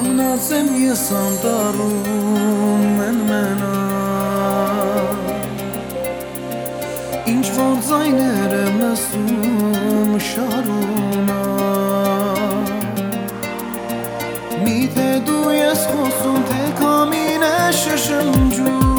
մնաց եմ ես անտառում մեն մենա Ինչ որ ձայներ եմ լսում շարունա Միթե դու ես խոսում թե կամին է շշնջում